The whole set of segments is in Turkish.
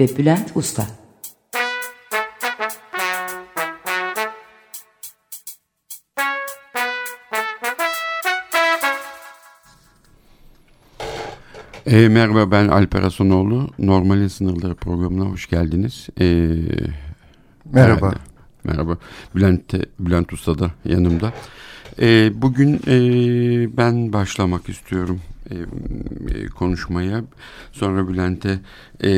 ve Bülent Usta E, merhaba ben Alper Hasanoğlu. Normalin Sınırları programına hoş geldiniz. E, merhaba. Herhalde. Merhaba. Bülent, Bülent Usta da yanımda. E, bugün e, ben başlamak istiyorum e, konuşmaya. Sonra Bülent'e e,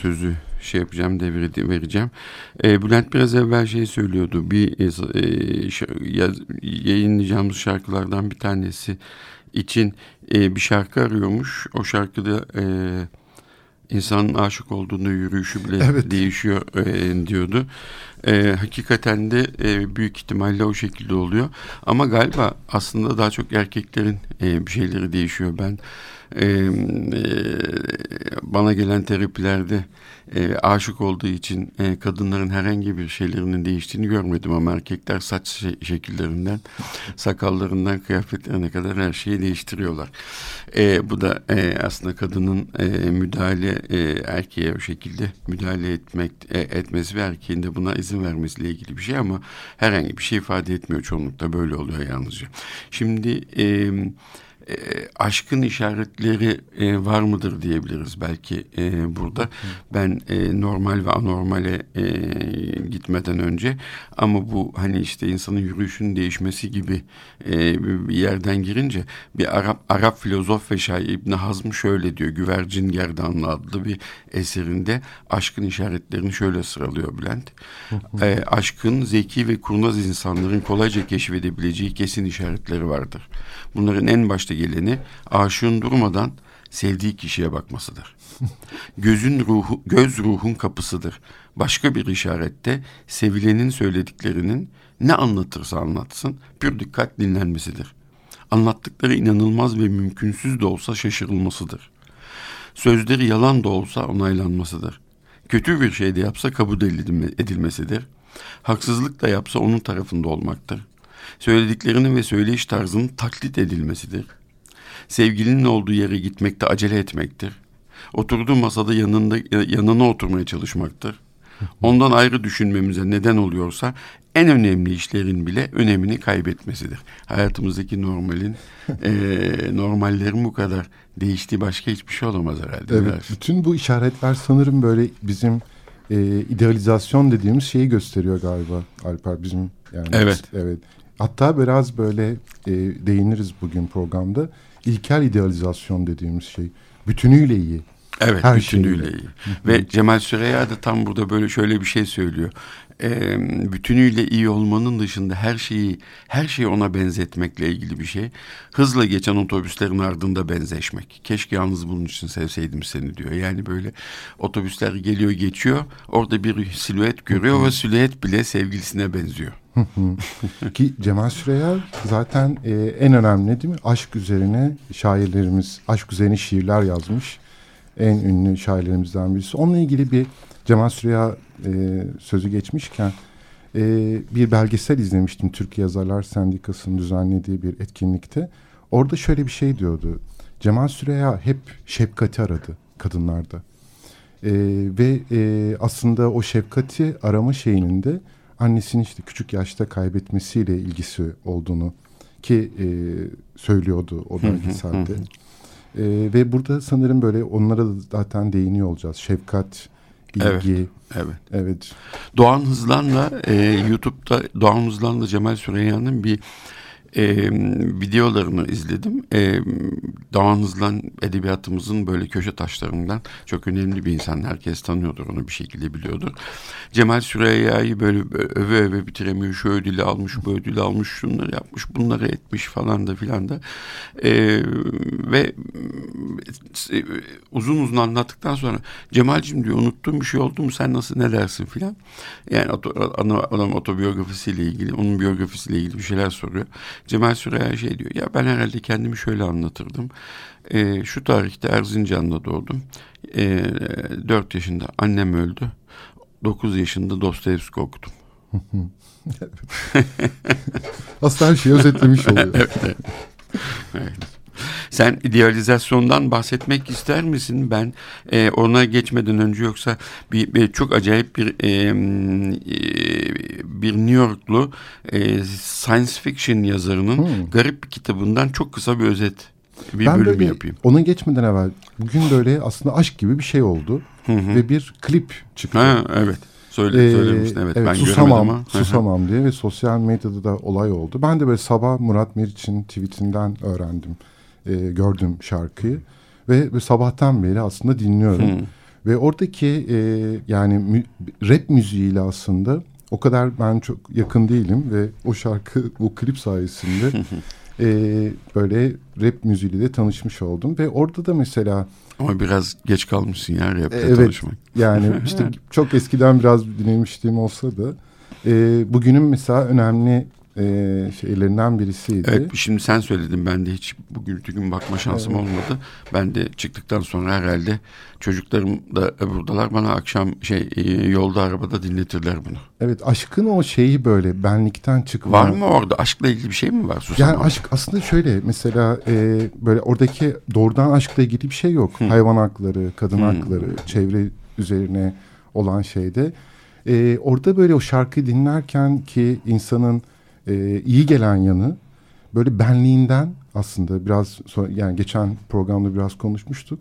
sözü şey yapacağım, devri vereceğim. E, Bülent biraz evvel şey söylüyordu. Bir e, yayınlayacağımız şarkılardan bir tanesi için e, bir şarkı arıyormuş. O şarkıda e, insanın aşık olduğunu yürüyüşü bile evet. değişiyor e, diyordu. E, hakikaten de e, büyük ihtimalle o şekilde oluyor. Ama galiba aslında daha çok erkeklerin e, bir şeyleri değişiyor. Ben e, e, bana gelen terapilerde e, aşık olduğu için e, kadınların herhangi bir şeylerinin değiştiğini görmedim ama erkekler saç şekillerinden, sakallarından kıyafetlerine kadar her şeyi değiştiriyorlar. E, bu da e, aslında kadının e, müdahale e, erkeğe o şekilde müdahale etmek e, etmesi ve erkeğin de buna izin vermesiyle ilgili bir şey ama herhangi bir şey ifade etmiyor çoğunlukla böyle oluyor yalnızca. Şimdi e, e, aşkın işaretleri e, var mıdır diyebiliriz belki e, burada. Ben e, normal ve anormale e, gitmeden önce ama bu hani işte insanın yürüyüşünün değişmesi gibi e, bir yerden girince bir Arap Arap filozof ve şair İbn Hazm şöyle diyor. Güvercin Gerdanlı adlı bir eserinde aşkın işaretlerini şöyle sıralıyor Bülent. e, aşkın zeki ve kurnaz insanların kolayca keşfedebileceği kesin işaretleri vardır. Bunların en başta geleni aşığın durmadan sevdiği kişiye bakmasıdır. Gözün ruhu, göz ruhun kapısıdır. Başka bir işarette sevilenin söylediklerinin ne anlatırsa anlatsın pür dikkat dinlenmesidir. Anlattıkları inanılmaz ve mümkünsüz de olsa şaşırılmasıdır. Sözleri yalan da olsa onaylanmasıdır. Kötü bir şey de yapsa kabul edilmesidir. Haksızlık da yapsa onun tarafında olmaktır. Söylediklerinin ve söyleyiş tarzının taklit edilmesidir. Sevgilinin olduğu yere gitmekte acele etmektir. Oturduğu masada yanında yanına oturmaya çalışmaktır. Ondan ayrı düşünmemize neden oluyorsa en önemli işlerin bile önemini kaybetmesidir. Hayatımızdaki normalin, e, normallerin bu kadar değiştiği başka hiçbir şey olamaz herhalde. Evet, bütün bu işaretler sanırım böyle bizim e, idealizasyon dediğimiz şeyi gösteriyor galiba Alper bizim. Yani evet. Evet. Hatta biraz böyle e, değiniriz bugün programda. İlkel idealizasyon dediğimiz şey. Bütünüyle iyi. Evet Her bütünüyle şeyle. iyi. Ve Cemal Süreya da tam burada böyle şöyle bir şey söylüyor. E, bütünüyle iyi olmanın dışında her şeyi her şeyi ona benzetmekle ilgili bir şey. Hızla geçen otobüslerin ardında benzeşmek. Keşke yalnız bunun için sevseydim seni diyor. Yani böyle otobüsler geliyor geçiyor. Orada bir silüet görüyor ve silüet bile sevgilisine benziyor. Ki Cemal Süreya zaten e, en önemli değil mi? Aşk üzerine şairlerimiz, aşk üzerine şiirler yazmış. En ünlü şairlerimizden birisi. Onunla ilgili bir Cemal Süreya e, sözü geçmişken e, bir belgesel izlemiştim. Türkiye Yazarlar Sendikası'nın düzenlediği bir etkinlikte. Orada şöyle bir şey diyordu. Cemal Süreya hep şefkati aradı kadınlarda. E, ve e, aslında o şefkati arama şeyinin de annesini işte küçük yaşta kaybetmesiyle ilgisi olduğunu ki e, söylüyordu o belgeselde. E, ve burada sanırım böyle onlara da zaten değiniyor olacağız. Şefkat, ilgi. Evet. Evet. evet. Doğan Hızlan'la e, YouTube'da Doğan Hızlan'la Cemal Süreyya'nın bir e, videolarını izledim. E, Doğan Hızlan edebiyatımızın böyle köşe taşlarından çok önemli bir insan. Herkes tanıyordur onu bir şekilde biliyordur. Cemal Süreyya'yı böyle öve öve bitiremiyor. Şu ödülü almış, bu ödülü almış, şunları yapmış, bunları etmiş falan da filan da. E, ve e, uzun uzun anlattıktan sonra Cemal'cim diyor unuttuğum bir şey oldu mu sen nasıl ne dersin filan. Yani adam otobiyografisiyle ilgili, onun biyografisiyle ilgili bir şeyler soruyor. Cemal Süreya şey diyor ya ben herhalde kendimi şöyle anlatırdım. E, şu tarihte Erzincan'da doğdum. E, ee, 4 yaşında annem öldü. 9 yaşında Dostoyevski okudum. Aslında her şeyi özetlemiş oluyor. evet, evet. Sen idealizasyondan bahsetmek ister misin? Ben e, ona geçmeden önce yoksa bir, bir çok acayip bir e, e, bir New Yorklu e, science fiction yazarının hmm. garip bir kitabından çok kısa bir özet bir ben bölüm böyle, yapayım. Ona geçmeden evvel bugün böyle aslında aşk gibi bir şey oldu hı hı. ve bir klip çıktı. Ha, evet. Söyle, ee, söylemiştin evet, evet ben susamam, ama. Susamam diye ve sosyal medyada da olay oldu. Ben de böyle sabah Murat Meriç'in tweetinden öğrendim e, gördüm şarkıyı ve, ve sabahtan beri aslında dinliyorum. Hmm. Ve oradaki e, yani mü, rap müziğiyle aslında o kadar ben çok yakın değilim ve o şarkı bu klip sayesinde e, böyle rap müziğiyle de tanışmış oldum ve orada da mesela ama biraz geç kalmışsın ya rap'le evet, tanışmak. Yani işte çok eskiden biraz dinlemişliğim olsa da e, bugünün mesela önemli e, şeylerinden birisiydi. Evet şimdi sen söyledin ben de hiç bugün gün bakma şansım evet. olmadı. Ben de çıktıktan sonra herhalde çocuklarım da buradalar bana akşam şey e, yolda arabada dinletirler bunu. Evet aşkın o şeyi böyle benlikten çıkma. Var mı orada aşkla ilgili bir şey mi var? Susam yani aşk aslında şöyle mesela e, böyle oradaki doğrudan aşkla ilgili bir şey yok. Hı. Hayvan hakları, kadın Hı. hakları, çevre üzerine olan şeyde. E, orada böyle o şarkıyı dinlerken ki insanın e, iyi gelen yanı böyle benliğinden aslında biraz sonra, yani geçen programda biraz konuşmuştuk.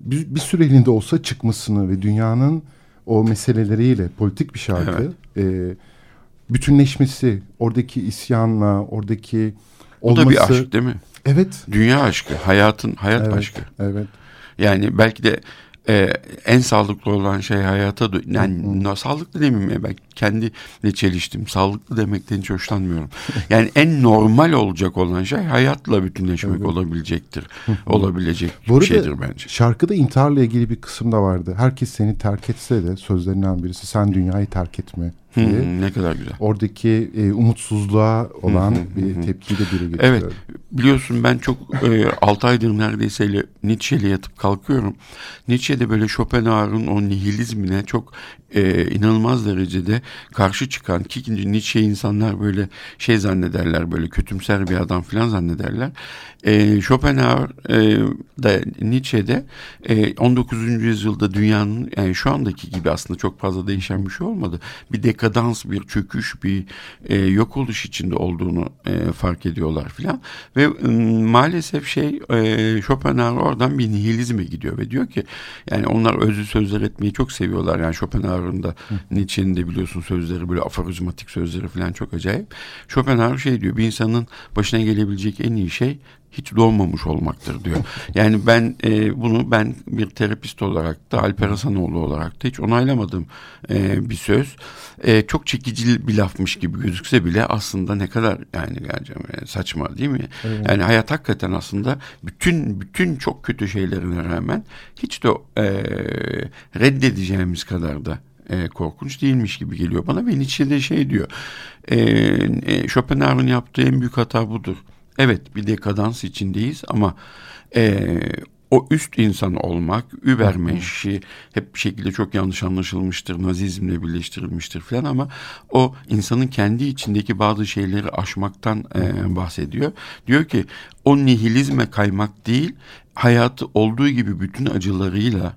Bir, bir süreliğinde olsa çıkmasını ve dünyanın o meseleleriyle politik bir şarkı evet. e, bütünleşmesi, oradaki isyanla, oradaki olması. O da bir aşk değil mi? Evet. Dünya aşkı, hayatın hayat evet, aşkı. Evet. Yani belki de e, en sağlıklı olan şey hayata yani hmm. sağlıklı demeyeyim ben kendimle çeliştim. Sağlıklı demekten hiç hoşlanmıyorum. Yani en normal olacak olan şey hayatla bütünleşmek evet. olabilecektir. olabilecek Bu bir şeydir bence. Şarkıda intiharla ilgili bir kısım da vardı. Herkes seni terk etse de sözlerinden birisi sen dünyayı terk etme diye. Hmm, ne kadar güzel. Oradaki e, umutsuzluğa olan bir tepkiyi de dile getiriyor. Evet biliyorsun ben çok e, 6 aydır neredeyse Nietzsche'yle yatıp kalkıyorum. Nietzsche'de böyle Schopenhauer'ın o nihilizmine çok e, inanılmaz derecede karşı çıkan ki Nietzsche insanlar böyle şey zannederler böyle kötümser bir adam falan zannederler. E, Schopenhauer e, da Nietzsche'de e, 19. yüzyılda dünyanın yani şu andaki gibi aslında çok fazla değişen bir şey olmadı. Bir dekadans, bir çöküş, bir e, yok oluş içinde olduğunu e, fark ediyorlar filan ve e, maalesef şey e, Schopenhauer oradan bir nihilizme gidiyor ve diyor ki yani onlar özlü sözler etmeyi çok seviyorlar yani Schopenhauer'ın da Nietzsche'nin de biliyorsun sözleri böyle aforizmatik sözleri filan çok acayip. Schopenhauer şey diyor bir insanın başına gelebilecek en iyi şey hiç doğmamış olmaktır diyor. Yani ben e, bunu ben bir terapist olarak da Alper Hasanoğlu olarak da hiç onaylamadığım e, bir söz. E, çok çekici bir lafmış gibi gözükse bile aslında ne kadar yani e, saçma değil mi? Evet. Yani hayat hakikaten aslında bütün bütün çok kötü şeylerine rağmen hiç de e, reddedeceğimiz kadar da e, korkunç değilmiş gibi geliyor bana ve Nietzsche şey diyor e, e, Schopenhauer'ın yaptığı en büyük hata budur Evet bir dekadans içindeyiz ama e, o üst insan olmak, übermenşi hep bir şekilde çok yanlış anlaşılmıştır, nazizmle birleştirilmiştir falan ama o insanın kendi içindeki bazı şeyleri aşmaktan e, bahsediyor. Diyor ki o nihilizme kaymak değil, hayatı olduğu gibi bütün acılarıyla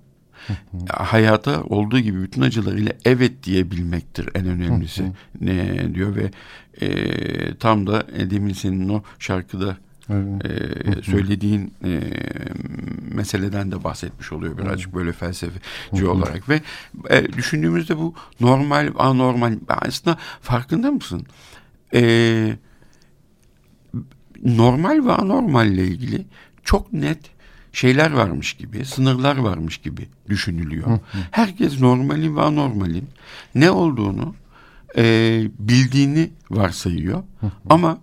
hayata olduğu gibi bütün acılarıyla evet diyebilmektir en önemlisi ne diyor ve e, tam da e, demin senin o şarkıda Evet. E, söylediğin e, meseleden de bahsetmiş oluyor birazcık evet. böyle felsefeci olarak ve e, düşündüğümüzde bu normal anormal aslında farkında mısın? E, normal ve anormalle ilgili çok net şeyler varmış gibi, sınırlar varmış gibi düşünülüyor. Herkes normalin ve anormalin ne olduğunu e, bildiğini varsayıyor. Ama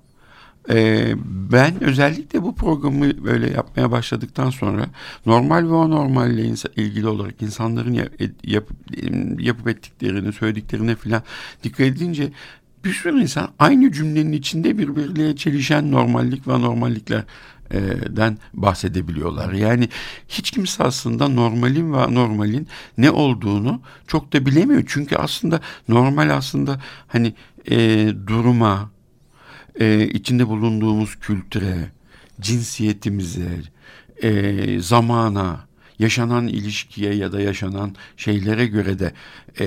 e, ben özellikle bu programı böyle yapmaya başladıktan sonra normal ve anormalle ilgili olarak insanların yap, yap, yapıp ettiklerini, söylediklerine filan dikkat edince bir sürü insan aynı cümlenin içinde birbirleriyle çelişen normallik ve anormallikler den bahsedebiliyorlar. Yani hiç kimse aslında normalin ve anormalin ne olduğunu çok da bilemiyor. Çünkü aslında normal aslında hani e, duruma, e, içinde bulunduğumuz kültüre, cinsiyetimize, e, zamana, yaşanan ilişkiye ya da yaşanan şeylere göre de e,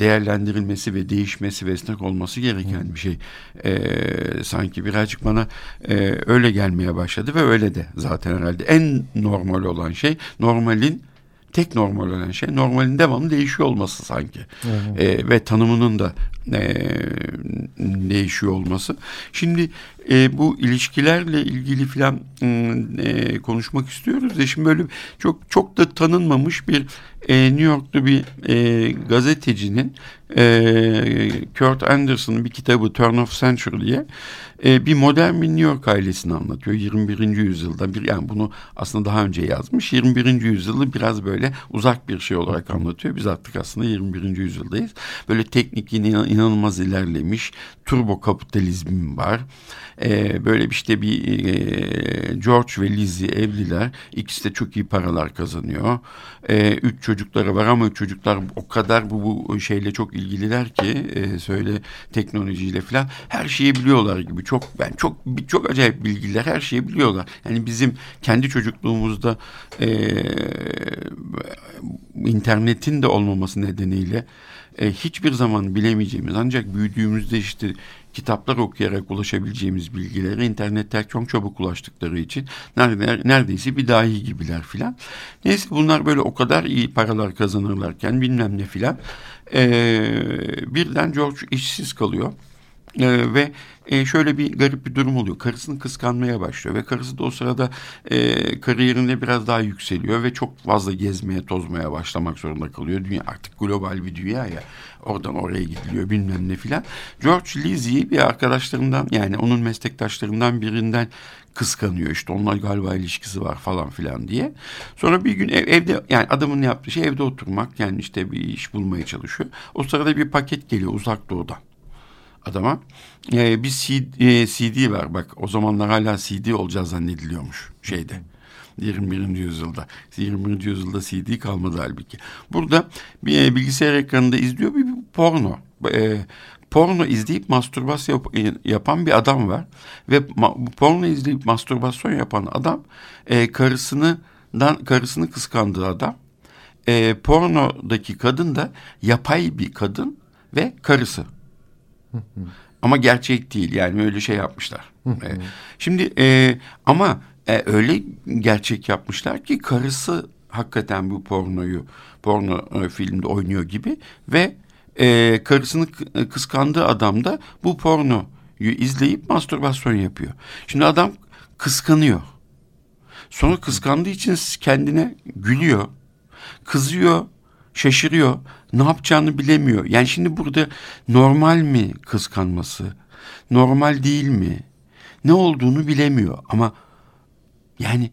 değerlendirilmesi ve değişmesi ve esnek olması gereken bir şey. E, sanki birazcık bana e, öyle gelmeye başladı ve öyle de zaten herhalde en normal olan şey normalin tek normal olan şey normalin devamlı değişiyor olması sanki. Evet. E, ve tanımının da e, değişiyor olması. Şimdi e, bu ilişkilerle ilgili filan e, konuşmak istiyoruz. E şimdi böyle çok çok da tanınmamış bir e, New York'ta bir e, gazetecinin e, Kurt Anderson'ın bir kitabı Turn of Century diye e, bir modern bir New York ailesini anlatıyor 21. yüzyılda bir yani bunu aslında daha önce yazmış 21. yüzyılı biraz böyle uzak bir şey olarak anlatıyor biz artık aslında 21. yüzyıldayız böyle teknik inanılmaz ilerlemiş turbo kapitalizm var e, böyle işte bir e, George ve Lizzie evliler ikisi de çok iyi paralar kazanıyor e, üç çocukları var ama çocuklar o kadar bu, bu şeyle çok ilgililer ki e, söyle teknolojiyle falan her şeyi biliyorlar gibi çok ben çok çok acayip bilgiler her şeyi biliyorlar. Yani bizim kendi çocukluğumuzda e, internetin de olmaması nedeniyle e, hiçbir zaman bilemeyeceğimiz ancak büyüdüğümüzde işte kitaplar okuyarak ulaşabileceğimiz bilgilere internette çok çabuk ulaştıkları için neredeyse bir dahi gibiler filan. Neyse bunlar böyle o kadar iyi paralar kazanırlarken bilmem ne filan e, birden George işsiz kalıyor. Ee, ve e, şöyle bir garip bir durum oluyor. Karısını kıskanmaya başlıyor ve karısı da o sırada e, kariyerinde biraz daha yükseliyor ve çok fazla gezmeye tozmaya başlamak zorunda kalıyor. Dünya artık global bir dünya ya. Oradan oraya gidiliyor bilmem ne filan. George Lizzie bir arkadaşlarından yani onun meslektaşlarından birinden kıskanıyor işte onlar galiba ilişkisi var falan filan diye. Sonra bir gün ev, evde yani adamın yaptığı şey evde oturmak yani işte bir iş bulmaya çalışıyor. O sırada bir paket geliyor uzak doğudan adama. E, bir CD, e, CD var bak o zamanlar hala CD olacağı zannediliyormuş şeyde. 21. yüzyılda. 21. yüzyılda CD kalmadı halbuki. Burada bir e, bilgisayar ekranında izliyor bir, bir porno. E, porno izleyip mastürbasyon yap, e, yapan bir adam var. Ve ma, porno izleyip mastürbasyon yapan adam e, karısını dan karısını kıskandığı adam. E, pornodaki kadın da yapay bir kadın ve karısı. Ama gerçek değil yani öyle şey yapmışlar. e, şimdi e, ama e, öyle gerçek yapmışlar ki karısı hakikaten bu pornoyu porno e, filmde oynuyor gibi ve e, karısını kıskandığı adam da bu pornoyu izleyip mastürbasyon yapıyor. Şimdi adam kıskanıyor. Sonra kıskandığı için kendine gülüyor, kızıyor, şaşırıyor ne yapacağını bilemiyor. Yani şimdi burada normal mi kıskanması? Normal değil mi? Ne olduğunu bilemiyor ama yani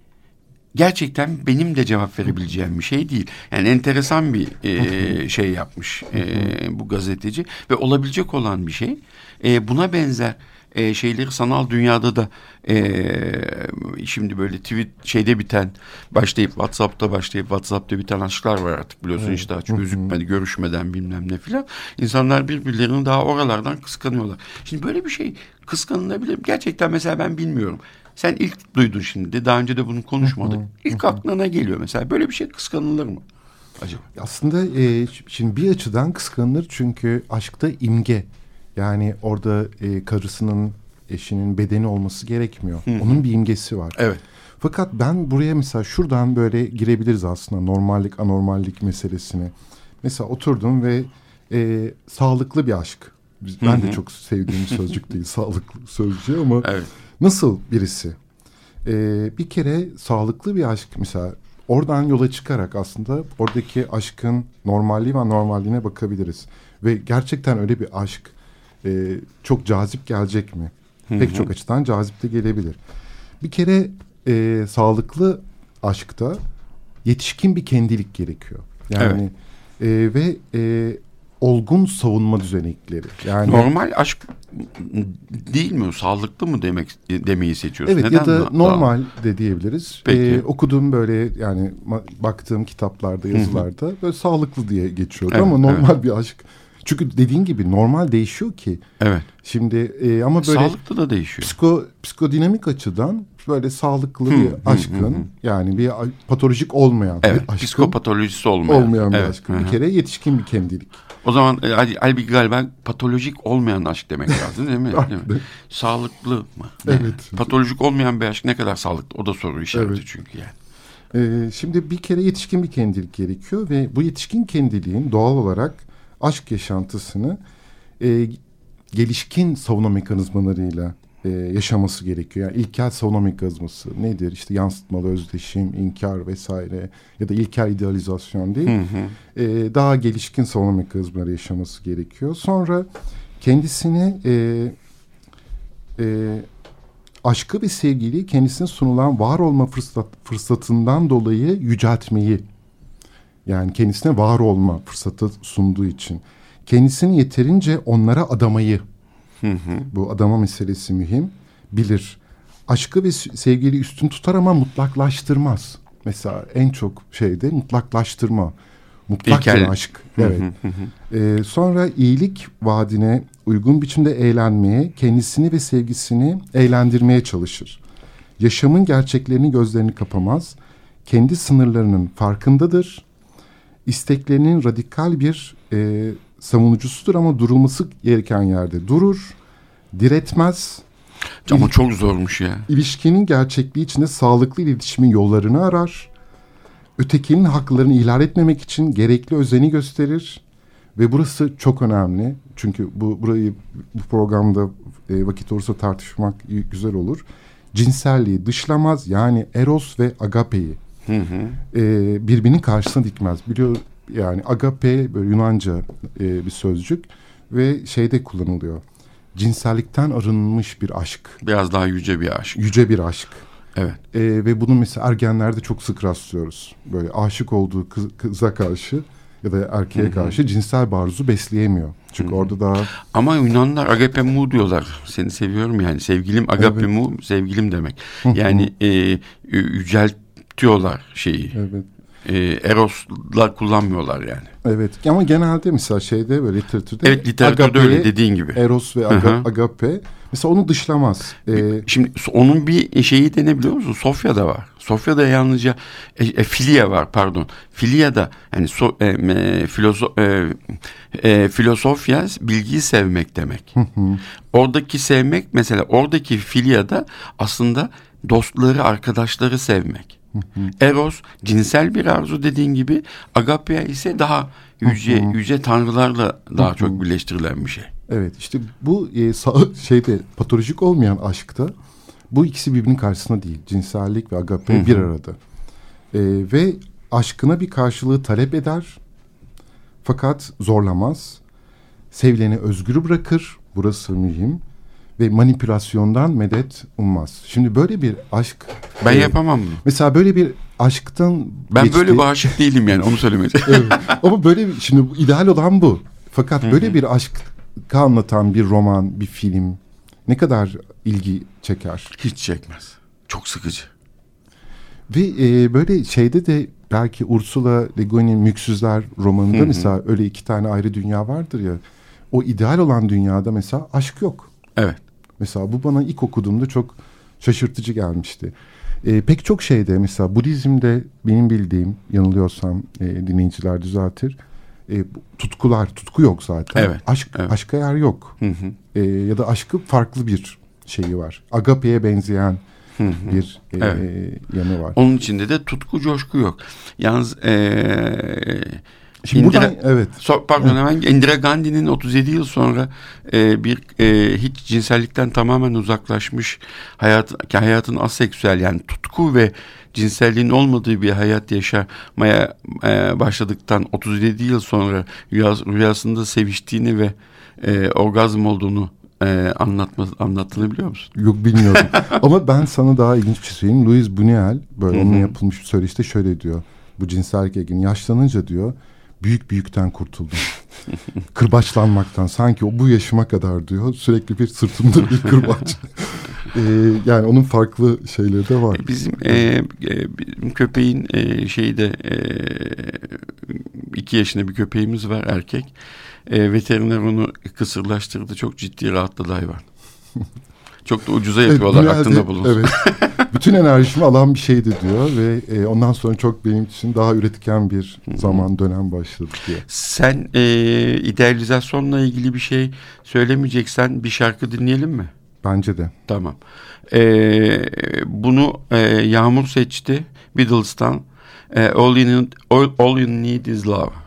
gerçekten benim de cevap verebileceğim bir şey değil. Yani enteresan bir e, şey yapmış e, bu gazeteci ve olabilecek olan bir şey. E, buna benzer e, şeyleri sanal dünyada da e, şimdi böyle tweet şeyde biten başlayıp WhatsApp'ta başlayıp WhatsApp'ta biten aşklar var artık biliyorsun evet. işte aç gözükmedi görüşmeden bilmem ne filan. İnsanlar birbirlerini daha oralardan kıskanıyorlar. Şimdi böyle bir şey kıskanılabilir. Gerçekten mesela ben bilmiyorum. Sen ilk duydun şimdi. Daha önce de bunu konuşmadık. İlk aklına geliyor mesela. Böyle bir şey kıskanılır mı? Acaba? Aslında e, şimdi bir açıdan kıskanılır çünkü aşkta imge yani orada e, karısının eşinin bedeni olması gerekmiyor. Hı. Onun bir imgesi var. Evet. Fakat ben buraya mesela şuradan böyle girebiliriz aslında normallik anormallik meselesine. Mesela oturdum ve e, sağlıklı bir aşk. Ben hı hı. de çok sevdiğim sözcük değil sağlıklı sözcüğü ama evet. Nasıl birisi? Ee, bir kere sağlıklı bir aşk mesela oradan yola çıkarak aslında oradaki aşkın normalliği ve normalliğine bakabiliriz. Ve gerçekten öyle bir aşk e, çok cazip gelecek mi? Pek çok açıdan cazip de gelebilir. Bir kere e, sağlıklı aşkta yetişkin bir kendilik gerekiyor. Yani e, ve e, olgun savunma düzenekleri. Yani Normal aşk değil mi? Sağlıklı mı demek demeyi seçiyorsun? Evet Neden ya da normal de diyebiliriz. Peki. Ee, okuduğum böyle yani baktığım kitaplarda yazılarda böyle sağlıklı diye geçiyordu Evet, ama normal bir aşk. Çünkü dediğin gibi normal değişiyor ki. Evet. Şimdi e, ama böyle Sağlıklı da değişiyor. psiko psikodinamik açıdan böyle sağlıklı Hı, bir aşkın yani bir patolojik olmayan Evet. bir aşkın Psikopatolojisi olmayan. olmayan bir Evet, aşkın. hı Bir hı. kere yetişkin bir kendilik. O zaman e, Bilge galiba patolojik olmayan aşk demek lazım değil mi? Değil mi? Sağlıklı mı? Evet. Patolojik olmayan bir aşk ne kadar sağlıklı? O da soru işareti Evet. çünkü yani. Ee, şimdi bir kere yetişkin bir kendilik gerekiyor ve bu yetişkin kendiliğin doğal olarak aşk yaşantısını e, gelişkin savunma mekanizmalarıyla e, yaşaması gerekiyor. Yani ilkel savunma mekanizması nedir? İşte yansıtmalı özdeşim, inkar vesaire ya da ilkel idealizasyon değil. Hı hı. E, daha gelişkin savunma mekanizmaları yaşaması gerekiyor. Sonra kendisini e, e, aşkı ve sevgiliyi kendisine sunulan var olma fırsat, fırsatından dolayı yüceltmeyi yani kendisine var olma fırsatı sunduğu için kendisini yeterince onlara adamayı Hı hı. bu adama meselesi mühim bilir. Aşkı ve sevgili üstün tutar ama mutlaklaştırmaz. Mesela en çok şeyde mutlaklaştırma. Mutlak İlkel. bir aşk. Evet. Hı hı. Ee, sonra iyilik vaadine uygun biçimde eğlenmeye, kendisini ve sevgisini eğlendirmeye çalışır. Yaşamın gerçeklerini gözlerini kapamaz. Kendi sınırlarının farkındadır. İsteklerinin radikal bir e, savunucusudur ama durulması gereken yerde durur. Diretmez. Ama çok zormuş ya. İlişkinin gerçekliği içinde sağlıklı iletişimin yollarını arar. Ötekinin haklarını ihlal etmemek için gerekli özeni gösterir. Ve burası çok önemli. Çünkü bu burayı bu programda e, vakit olursa tartışmak güzel olur. Cinselliği dışlamaz yani eros ve agapeyi Hı hı. e, birbirinin karşısına dikmez. Biliyor yani agape böyle Yunanca e, bir sözcük ve şeyde kullanılıyor. Cinsellikten arınmış bir aşk, Biraz daha yüce bir aşk. yüce bir aşk. Evet. E, ve bunu mesela ergenlerde çok sık rastlıyoruz. Böyle aşık olduğu kız, kıza karşı ya da erkeğe karşı cinsel barzu besleyemiyor. Çünkü orada daha Ama Yunanlar agape mu diyorlar. Seni seviyorum yani. Sevgilim agape Evet. mu sevgilim demek. Yani e, yüceltiyorlar şeyi. evet. E, erosla kullanmıyorlar yani. Evet ama genelde mesela şeyde böyle literatürde Evet literatürde agapeye, öyle dediğin gibi. Eros ve aga, hı. agape mesela onu dışlamaz. Ee, Şimdi onun bir şeyi de ne biliyor musun? Sofya'da var. Sofya'da yalnızca e, e, filia var pardon. Filia'da yani so, e, e, filozo, e, e, filosofya bilgiyi sevmek demek. Oradaki sevmek mesela oradaki filia'da aslında dostları, arkadaşları sevmek. Eros cinsel bir arzu dediğin gibi agapia ise daha yüce yüce tanrılarla daha çok birleştirilen bir şey. Evet işte bu e, şeyde patolojik olmayan aşkta bu ikisi birbirinin karşısında değil. Cinsellik ve agape bir arada. E, ve aşkına bir karşılığı talep eder fakat zorlamaz. Sevileni özgür bırakır. Burası mühim. Ve manipülasyondan medet ummaz. Şimdi böyle bir aşk... Ben e, yapamam bunu. Mesela böyle bir aşktan Ben geçti- böyle bir aşık değilim yani onu söylemeye Evet. Ama böyle şimdi ideal olan bu. Fakat böyle bir aşkı anlatan bir roman, bir film ne kadar ilgi çeker. Hiç çekmez. Çok sıkıcı. Ve e, böyle şeyde de belki Ursula Le Guin'in Müksüzler romanında mesela öyle iki tane ayrı dünya vardır ya. O ideal olan dünyada mesela aşk yok. Evet. Mesela bu bana ilk okuduğumda çok şaşırtıcı gelmişti. E, pek çok şeyde mesela Budizm'de benim bildiğim yanılıyorsam e, dinleyiciler düzeltir. E, tutkular, tutku yok zaten. Evet, Aşk, evet. aşka yer yok. Hı hı. E, ya da aşkı farklı bir şeyi var. Agape'ye benzeyen Hı hı. bir e, Evet. yanı var. Onun içinde de tutku coşku yok. Yalnız eee, Şimdi Indira, buradan, evet. So, pardon evet. hemen Indira Gandhi'nin 37 yıl sonra e, bir e, hiç cinsellikten tamamen uzaklaşmış hayat hayatın aseksüel yani tutku ve cinselliğin olmadığı bir hayat yaşamaya e, başladıktan 37 yıl sonra rüyas, rüyasında seviştiğini ve e, orgazm olduğunu e, anlatma, anlattığını biliyor musun? Yok bilmiyorum. Ama ben sana daha ilginç bir şey söyleyeyim. Louis Buñuel böyle onun yapılmış bir söyleşte şöyle diyor. Bu cinsellik ilgini yaşlanınca diyor büyük büyükten kurtuldum. Kırbaçlanmaktan sanki o bu yaşıma kadar diyor sürekli bir sırtımda bir kırbaç. ee, yani onun farklı şeyleri de var. Bizim, e, e, bizim köpeğin e, şeyde e, iki yaşında bir köpeğimiz var erkek. E, veteriner onu kısırlaştırdı çok ciddi rahatladı hayvan. Çok da ucuza yapıyorlar evet, aklında bulunsun. Evet. Bütün enerjimi alan bir şeydi diyor ve e, ondan sonra çok benim için daha üretken bir zaman dönem başladı diyor. Sen e, idealizasyonla ilgili bir şey söylemeyeceksen bir şarkı dinleyelim mi? Bence de. Tamam. E, bunu e, Yağmur seçti Beatles'tan. E, all, you need, all, all You Need Is Love.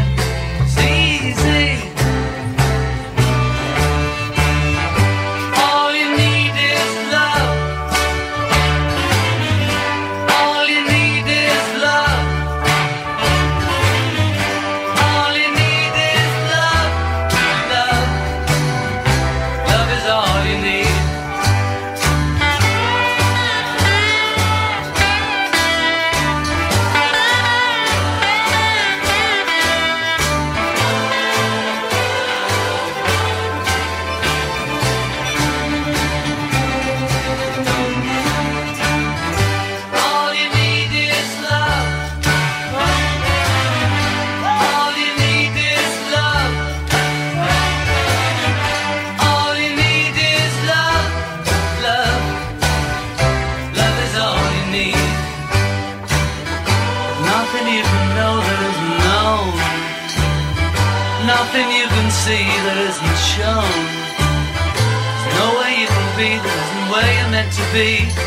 be.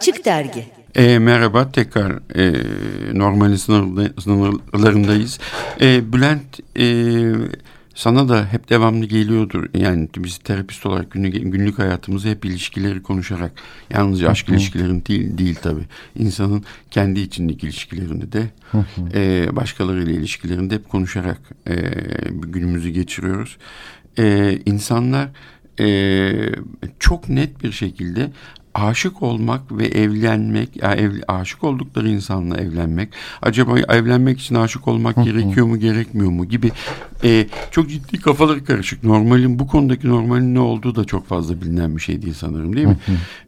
Açık Dergi E, merhaba tekrar e, normali sınırlarındayız. E, Bülent e, sana da hep devamlı geliyordur. Yani biz terapist olarak günlük, günlük hayatımızı hep ilişkileri konuşarak yalnızca aşk ilişkilerin değil, değil tabii. İnsanın kendi içindeki ilişkilerini de e, başkalarıyla ilişkilerini de hep konuşarak e, günümüzü geçiriyoruz. E, insanlar e, çok net bir şekilde aşık olmak ve evlenmek, yani ev, aşık oldukları insanla evlenmek, acaba evlenmek için aşık olmak gerekiyor mu, gerekmiyor mu gibi e, çok ciddi kafaları karışık. Normalin bu konudaki normalin ne olduğu da çok fazla bilinen bir şey değil sanırım değil mi?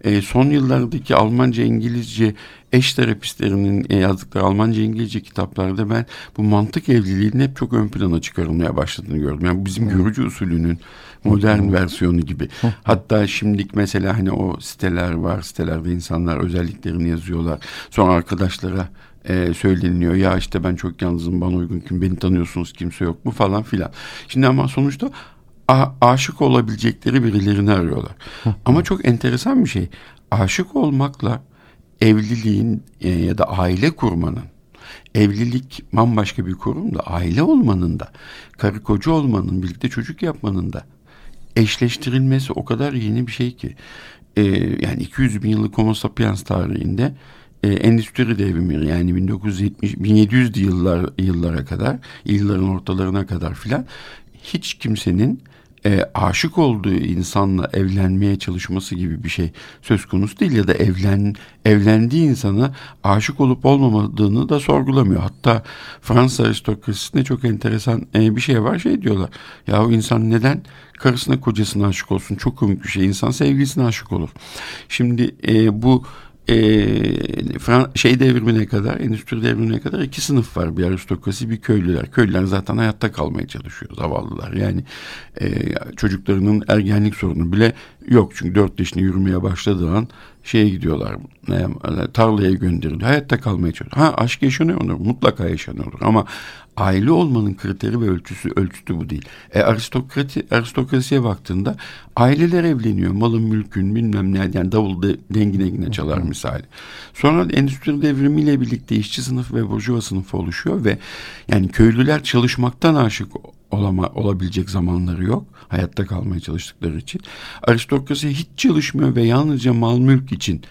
e, son yıllardaki Almanca, İngilizce eş terapistlerinin e, yazdıkları Almanca, İngilizce kitaplarda ben bu mantık evliliğinin hep çok ön plana çıkarılmaya başladığını gördüm. Yani bizim görücü usulünün modern versiyonu gibi. Hatta şimdilik mesela hani o siteler var. Sitelerde insanlar özelliklerini yazıyorlar. Sonra arkadaşlara e, söyleniliyor. Ya işte ben çok yalnızım bana uygun kim beni tanıyorsunuz kimse yok mu falan filan. Şimdi ama sonuçta a- aşık olabilecekleri birilerini arıyorlar. ama çok enteresan bir şey. Aşık olmakla evliliğin e, ya da aile kurmanın evlilik bambaşka bir kurum da aile olmanın da karı koca olmanın birlikte çocuk yapmanın da eşleştirilmesi o kadar yeni bir şey ki. E, yani 200 bin yıllık Homo sapiens tarihinde e, endüstri devrimi yani 1970 1700 yıllar yıllara kadar yılların ortalarına kadar filan hiç kimsenin e, aşık olduğu insanla evlenmeye çalışması gibi bir şey söz konusu değil ya da evlen evlendiği insana aşık olup olmamadığını da sorgulamıyor. Hatta Fransız aristokrasisinde çok enteresan e, bir şey var şey diyorlar. Ya o insan neden karısına kocasına aşık olsun? Çok komik bir şey. İnsan sevgilisine aşık olur. Şimdi e, bu e, Fran şey devrimine kadar, endüstri devrimine kadar iki sınıf var. Bir aristokrasi, bir köylüler. Köylüler zaten hayatta kalmaya çalışıyor, zavallılar. Yani e, çocuklarının ergenlik sorunu bile yok. Çünkü dört yaşında yürümeye başladığı an şeye gidiyorlar, e, tarlaya gönderiliyor. Hayatta kalmaya çalışıyor. Ha aşk yaşanıyor olur, mutlaka yaşanıyor olur. Ama aile olmanın kriteri ve ölçüsü ölçütü bu değil. E, aristokrati, aristokrasiye baktığında aileler evleniyor. Malın mülkün bilmem ne yani davul de, dengine dengine çalar misali. Sonra endüstri devrimiyle birlikte işçi sınıf ve burjuva sınıfı oluşuyor ve yani köylüler çalışmaktan aşık olama, olabilecek zamanları yok. Hayatta kalmaya çalıştıkları için. Aristokrasi hiç çalışmıyor ve yalnızca mal mülk için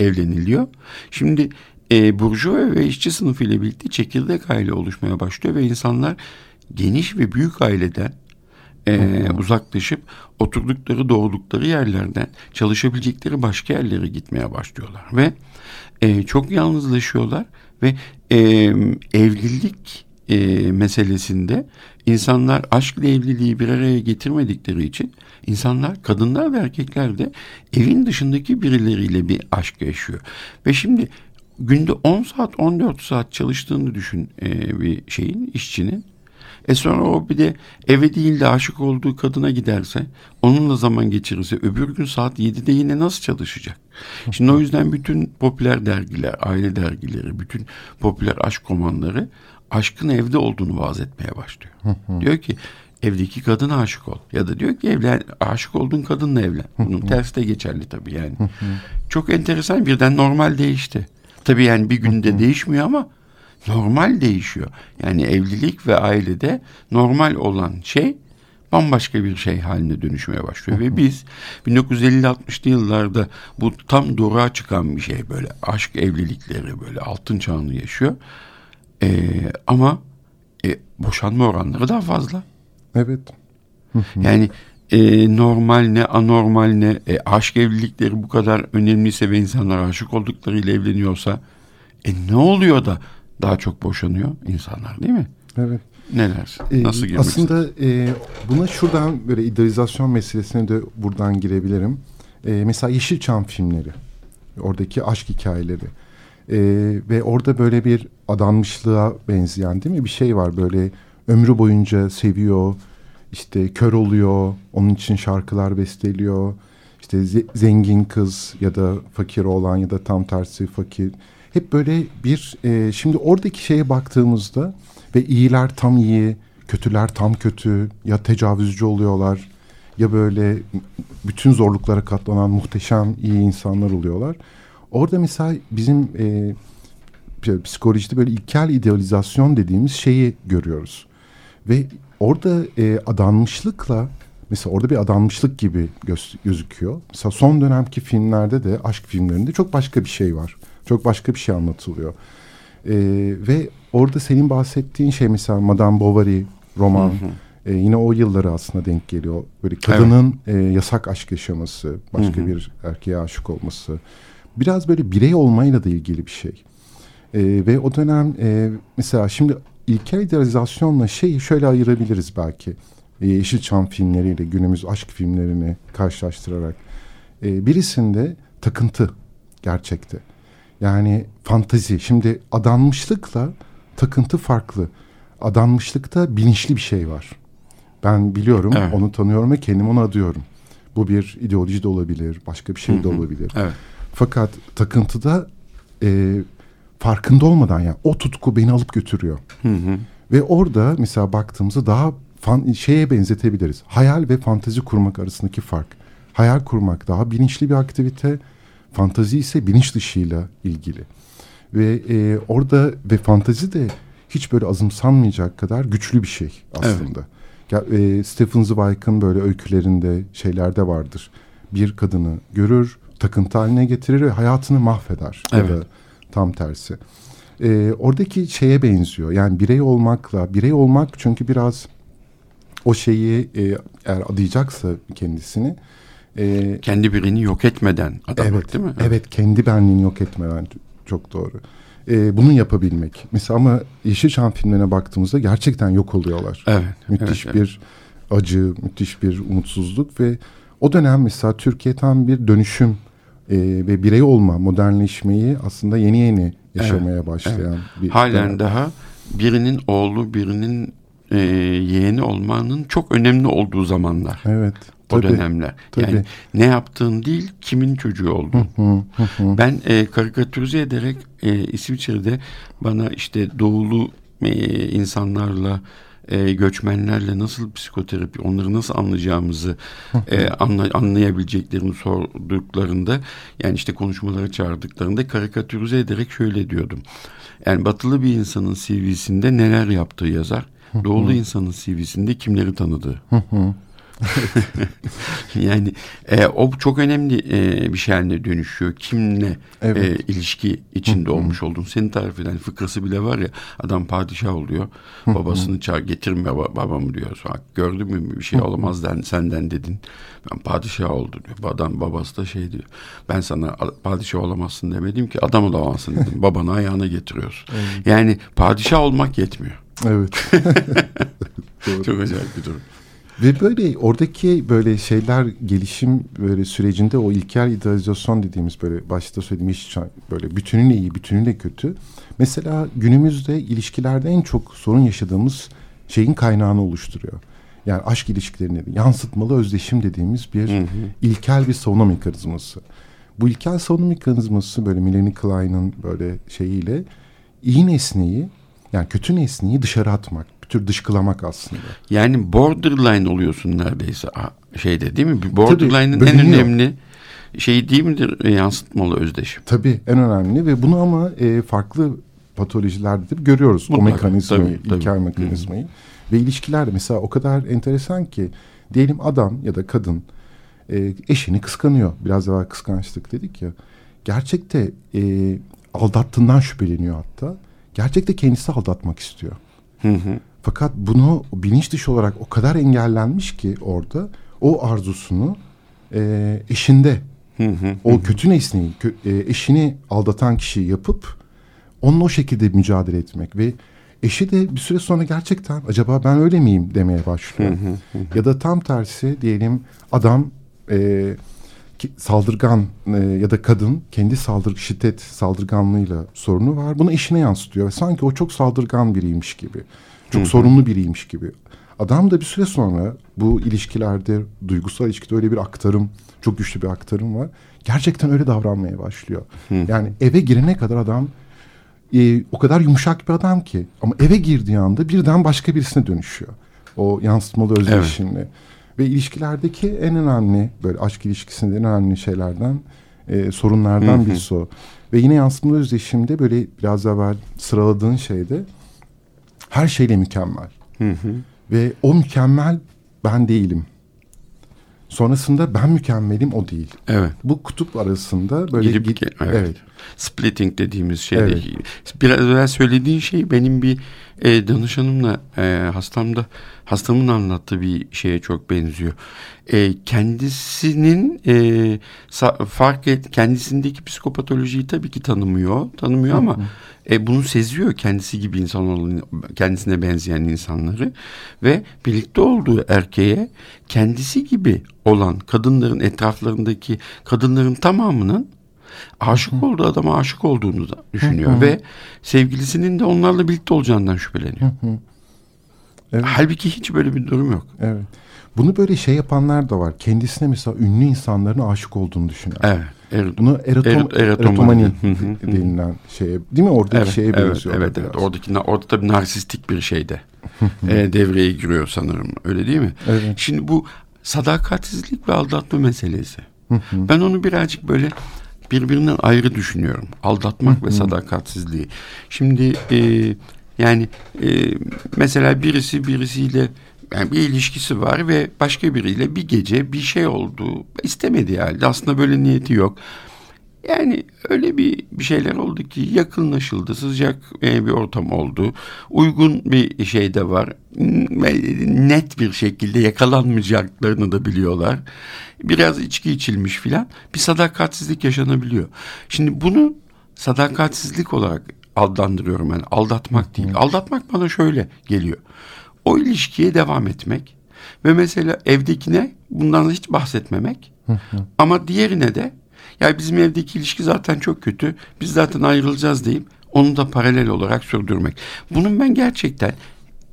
evleniliyor. Şimdi e, burjuva ve işçi sınıfı ile birlikte çekirdek aile oluşmaya başlıyor ve insanlar geniş ve büyük aileden e, uzaklaşıp oturdukları doğdukları yerlerden çalışabilecekleri başka yerlere gitmeye başlıyorlar ve e, çok yalnızlaşıyorlar ve e, evlilik e, meselesinde insanlar aşkla evliliği bir araya getirmedikleri için insanlar kadınlar ve erkekler de evin dışındaki birileriyle bir aşk yaşıyor ve şimdi günde 10 saat 14 saat çalıştığını düşün e, bir şeyin işçinin. E sonra o bir de eve değil de aşık olduğu kadına giderse onunla zaman geçirirse öbür gün saat 7'de yine nasıl çalışacak? Şimdi o yüzden bütün popüler dergiler, aile dergileri, bütün popüler aşk romanları aşkın evde olduğunu vaaz etmeye başlıyor. diyor ki evdeki kadına aşık ol. Ya da diyor ki evlen, aşık olduğun kadınla evlen. Bunun tersi de geçerli tabii yani. Çok enteresan birden normal değişti. Tabii yani bir günde değişmiyor ama normal değişiyor. Yani evlilik ve ailede normal olan şey bambaşka bir şey haline dönüşmeye başlıyor. ve biz 1950-60'lı yıllarda bu tam doğruğa çıkan bir şey böyle aşk evlilikleri böyle altın çağını yaşıyor. Ee, ama e, boşanma oranları daha fazla. Evet. yani e, normal ne anormal ne e, aşk evlilikleri bu kadar önemliyse ve insanlar aşık olduklarıyla evleniyorsa e, ne oluyor da daha çok boşanıyor insanlar değil mi? Evet. Ne dersin? Nasıl girmek Aslında e, buna şuradan böyle idealizasyon meselesine de buradan girebilirim. E, mesela Yeşilçam filmleri. Oradaki aşk hikayeleri. E, ve orada böyle bir adanmışlığa benzeyen değil mi? Bir şey var böyle ömrü boyunca seviyor. işte kör oluyor. Onun için şarkılar besteliyor. İşte zengin kız ya da fakir olan ya da tam tersi fakir. Hep böyle bir e, şimdi oradaki şeye baktığımızda ve iyiler tam iyi, kötüler tam kötü ya tecavüzcü oluyorlar ya böyle bütün zorluklara katlanan muhteşem iyi insanlar oluyorlar. Orada mesela bizim e, psikolojide böyle ilkel idealizasyon dediğimiz şeyi görüyoruz. Ve orada e, adanmışlıkla mesela orada bir adanmışlık gibi göz, gözüküyor. Mesela son dönemki filmlerde de aşk filmlerinde çok başka bir şey var. Çok başka bir şey anlatılıyor. E, ve orada senin bahsettiğin şey mesela Madame Bovary roman... Hı hı e, yine o yılları aslında denk geliyor. Böyle kadının evet. e, yasak aşk yaşaması, başka Hı-hı. bir erkeğe aşık olması. Biraz böyle birey olmayla da ilgili bir şey. E, ve o dönem e, mesela şimdi ilkel idealizasyonla şeyi şöyle ayırabiliriz belki. E, Yeşilçam filmleriyle günümüz aşk filmlerini karşılaştırarak. E, birisinde takıntı gerçekte. Yani fantazi. Şimdi adanmışlıkla takıntı farklı. Adanmışlıkta bilinçli bir şey var. Ben biliyorum, evet. onu tanıyorum ve kendim onu adıyorum. Bu bir ideoloji de olabilir, başka bir şey de olabilir. Evet. Fakat takıntıda e, farkında olmadan yani o tutku beni alıp götürüyor. Hı hı. Ve orada mesela baktığımızda daha fan, şeye benzetebiliriz. Hayal ve fantezi kurmak arasındaki fark. Hayal kurmak daha bilinçli bir aktivite, fantazi ise bilinç dışıyla ilgili. Ve e, orada ve fantazi de hiç böyle azımsanmayacak kadar güçlü bir şey aslında. Evet. Ya, e, Stephen Zweig'ın böyle öykülerinde şeylerde vardır. Bir kadını görür, takıntı haline getirir ve hayatını mahveder. Evet. Ya da tam tersi. E, oradaki şeye benziyor. Yani birey olmakla, birey olmak çünkü biraz o şeyi e, eğer adayacaksa kendisini e, kendi birini yok etmeden adamak evet, değil mi? Evet. kendi benliğini yok etmeden çok doğru e, bunu yapabilmek. Mesela ama Yeşilçam filmlerine baktığımızda gerçekten yok oluyorlar. Evet. Müthiş evet, bir evet. acı, müthiş bir umutsuzluk ve o dönem mesela Türkiye tam bir dönüşüm e, ve birey olma, modernleşmeyi aslında yeni yeni yaşamaya evet, başlayan evet. bir Halen dönem. daha birinin oğlu, birinin e, yeğeni olmanın çok önemli olduğu zamanlar. Evet o tabii, dönemler. Tabii. Yani ne yaptığın değil, kimin çocuğu oldun. ben e, karikatürize ederek e, İsviçre'de bana işte doğulu e, insanlarla e, göçmenlerle nasıl psikoterapi, onları nasıl anlayacağımızı e, anla, anlayabileceklerini sorduklarında yani işte konuşmalara çağırdıklarında karikatürize ederek şöyle diyordum. Yani batılı bir insanın CV'sinde neler yaptığı yazar. Doğulu insanın CV'sinde kimleri tanıdığı. yani e, o çok önemli e, bir şey haline dönüşüyor. Kimle evet. e, ilişki içinde olmuş oldun. Senin tarif eden fıkrası bile var ya adam padişah oluyor. Babasını çağır getirme babamı diyor. Sonra, Gördün mü bir şey olamaz den, senden dedin. Ben padişah oldu diyor. Adam babası da şey diyor. Ben sana padişah olamazsın demedim ki adam olamazsın dedim. Babanı ayağına getiriyorsun. Evet. Yani padişah olmak yetmiyor. Evet. çok acayip bir durum. Ve böyle oradaki böyle şeyler gelişim böyle sürecinde o ilkel idealizasyon dediğimiz böyle başta söylediğim iş böyle bütünüyle iyi bütünüyle kötü. Mesela günümüzde ilişkilerde en çok sorun yaşadığımız şeyin kaynağını oluşturuyor. Yani aşk ilişkilerini yansıtmalı özdeşim dediğimiz bir hı hı. ilkel bir savunma mekanizması. Bu ilkel savunma mekanizması böyle Melanie Klein'ın böyle şeyiyle iyi nesneyi yani kötü nesneyi dışarı atmak bir tür dışkılamak aslında. Yani borderline oluyorsun neredeyse şeyde değil mi? Borderline'ın en önemli şey değil midir e, yansıtmalı özdeşim? Tabii en önemli ve bunu ama e, farklı patolojilerde de görüyoruz Mutlaka, o mekanizmayı, tabii, ilkel tabii. mekanizmayı. Hı. Ve ilişkilerde mesela o kadar enteresan ki diyelim adam ya da kadın e, eşini kıskanıyor. Biraz evvel kıskançlık dedik ya. Gerçekte e, aldattığından şüpheleniyor hatta. Gerçekte kendisi aldatmak istiyor. Hı hı. Fakat bunu bilinç dışı olarak o kadar engellenmiş ki orada o arzusunu e, eşinde o kötü nesneyi kö, e, eşini aldatan kişi yapıp onunla o şekilde mücadele etmek ve eşi de bir süre sonra gerçekten acaba ben öyle miyim demeye başlıyor. ya da tam tersi diyelim adam e, saldırgan e, ya da kadın kendi saldır şiddet saldırganlığıyla sorunu var. Bunu eşine yansıtıyor ve sanki o çok saldırgan biriymiş gibi. Çok Hı-hı. sorumlu biriymiş gibi. Adam da bir süre sonra bu ilişkilerde, duygusal ilişkide öyle bir aktarım, çok güçlü bir aktarım var. Gerçekten öyle davranmaya başlıyor. Hı. Yani eve girene kadar adam e, o kadar yumuşak bir adam ki. Ama eve girdiği anda birden başka birisine dönüşüyor. O yansıtmalı özdeşimle. Evet. Ve ilişkilerdeki en önemli, böyle aşk ilişkisinde en önemli şeylerden e, sorunlardan Hı hı. birisi o. Ve yine yansıtımlı özdeşimde böyle biraz evvel sıraladığın şeyde her şeyle mükemmel. Hı hı. Ve o mükemmel ben değilim. Sonrasında ben mükemmelim o değil. Evet. Bu kutup arasında böyle Gidip git, evet. evet. Splitting dediğimiz şeydeki. Biraz evvel söylediğin şey benim bir e, danışanımla e, hastamda hastamın anlattığı bir şeye çok benziyor. E, kendisinin e, fark et kendisindeki psikopatolojiyi tabii ki tanımıyor, tanımıyor ama e, bunu seziyor kendisi gibi insan olan kendisine benzeyen insanları ve birlikte olduğu erkeğe kendisi gibi olan kadınların etraflarındaki kadınların tamamının aşık olduğu adama aşık olduğunu da düşünüyor ve sevgilisinin de onlarla birlikte olacağından şüpheleniyor. Evet. Halbuki hiç böyle bir durum yok. Evet. Bunu böyle şey yapanlar da var. Kendisine mesela ünlü insanların aşık olduğunu düşünen. Evet. Er- Bunu eratom, Erat- eratomani. Hı hı hı. denilen şeye, değil mi? Oradaki evet, şeye evet, benziyor. evet, evet. Oradaki orada tabii narsistik bir şeyde e, devreye giriyor sanırım. Öyle değil mi? Evet. Şimdi bu sadakatsizlik ve aldatma meselesi. ben onu birazcık böyle birbirinden ayrı düşünüyorum. Aldatmak ve sadakatsizliği. Şimdi e, yani e, mesela birisi birisiyle yani bir ilişkisi var ve başka biriyle bir gece bir şey oldu. istemediği halde aslında böyle niyeti yok. Yani öyle bir bir şeyler oldu ki yakınlaşıldı, sıcak e, bir ortam oldu. Uygun bir şey de var. Ve Net bir şekilde yakalanmayacaklarını da biliyorlar. Biraz içki içilmiş filan. Bir sadakatsizlik yaşanabiliyor. Şimdi bunu sadakatsizlik olarak adlandırıyorum ben. Aldatmak değil. Aldatmak bana şöyle geliyor. O ilişkiye devam etmek ve mesela evdekine bundan hiç bahsetmemek. Ama diğerine de ya bizim evdeki ilişki zaten çok kötü. Biz zaten ayrılacağız deyip onu da paralel olarak sürdürmek. Bunun ben gerçekten